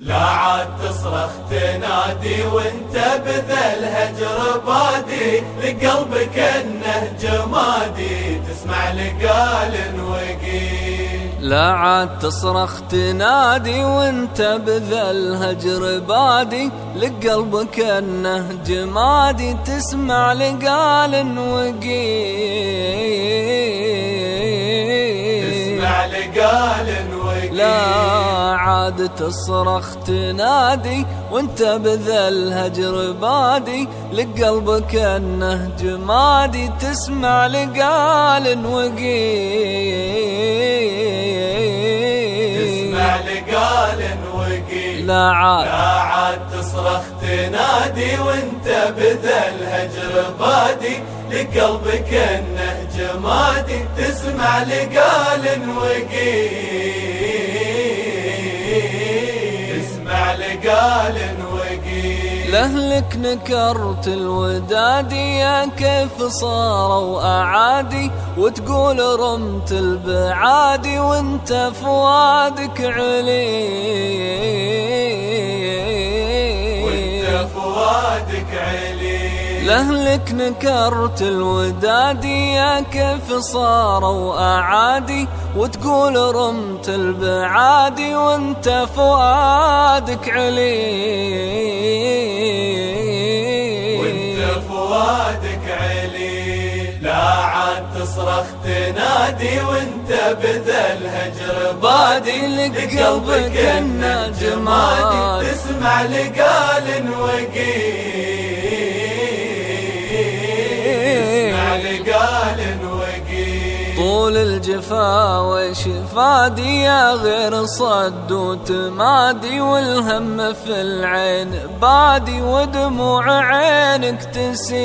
لا عاد تصرخ تنادي وانت بذا الهجر بادي لقلبك انه جمادي. تسمع لقال وقيل. لا عاد تصرخ تنادي وانت بذا الهجر بادي لقلبك انه جمادي. تسمع لقال وقيل. تسمع لقال وقيل لا عاد تصرخ تنادي وانت بذا الهجر بادي لقلبك انه جمادي تسمع لقال تسمع لقال وقيل. لا عاد. لا عاد تصرخ تنادي وانت بذا الهجر بادي لقلبك انه جمادي تسمع لقال وقيل. قال وقيل. لهلك نكرت الودادي يا كيف صاروا أعادي وتقول رمت البعادي وانت فؤادك علي وانت فؤادك علي لهلك نكرت الودادي يا كيف صاروا أعادي وتقول رمت البعادي وانت فؤادك علي. وانت فؤادك علي لا عاد تصرخ تنادي وانت بذا الهجر بادي. لقلبك النجمادي تسمع لقال وقيل. طول الجفا وشفادي يا غير صد وتمادي والهم في العين بادي ودموع عينك تسيل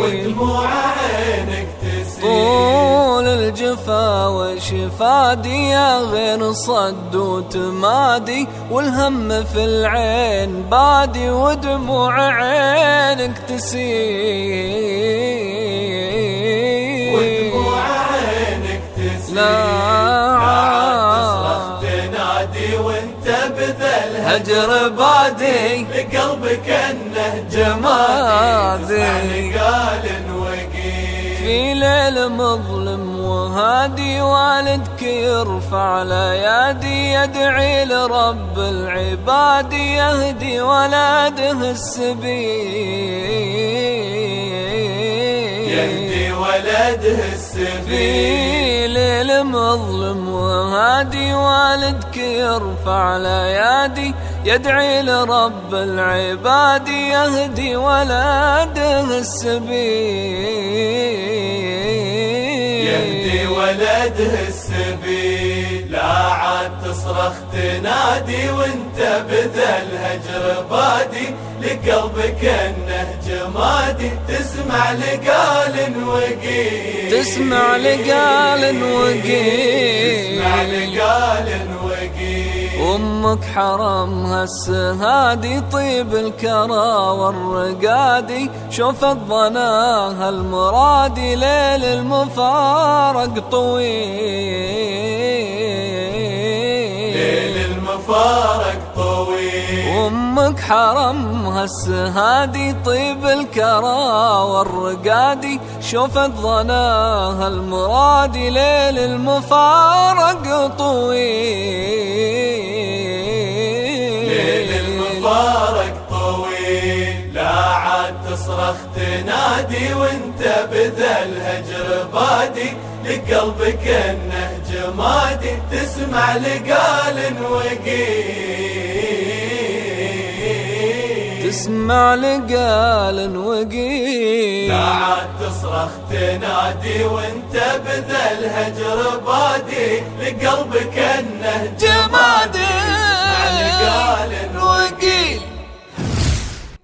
ودموع عينك تسيل الجفا وشفادي يا غير صد وتمادي والهم في العين بادي ودموع عينك تسيل. تنادي وانت بذل هجر بادي. لقلبك إنه جمادي. في ليل مظلم وهادي والدك يرفع ليادي يدعي لرب العباد يهدي ولده السبيل. ولده السفيل ليل مظلم وهادي والدك يرفع ليادي يدعي لرب العباد يهدي ولده السبيل. يهدي ولده السبيل. لا عاد تصرخ تنادي وانت بذا الهجر بادي. لقلبك انه جمادي تسمع لقال وقيل. تسمع لقال وقيل. تسمع لقال وقيل أمك حرمها السهادي طيب الكرى والرقادي. شوف ظناها المرادي ليل المفارق طويل. ليل المفارق أمك حرمها السهادي طيب الكرى والرقادي. شوفت ظناها المرادي ليل المفارق طويل. المفارق طويل لا عاد تصرخ تنادي وانت بذا الهجر بادي. لقلبك انه جمادي تسمع لقال وقيل. تسمع لقال وقيل. لا عاد تصرخ تنادي وانت بذا الهجر بادي. لقلبك انه جمادي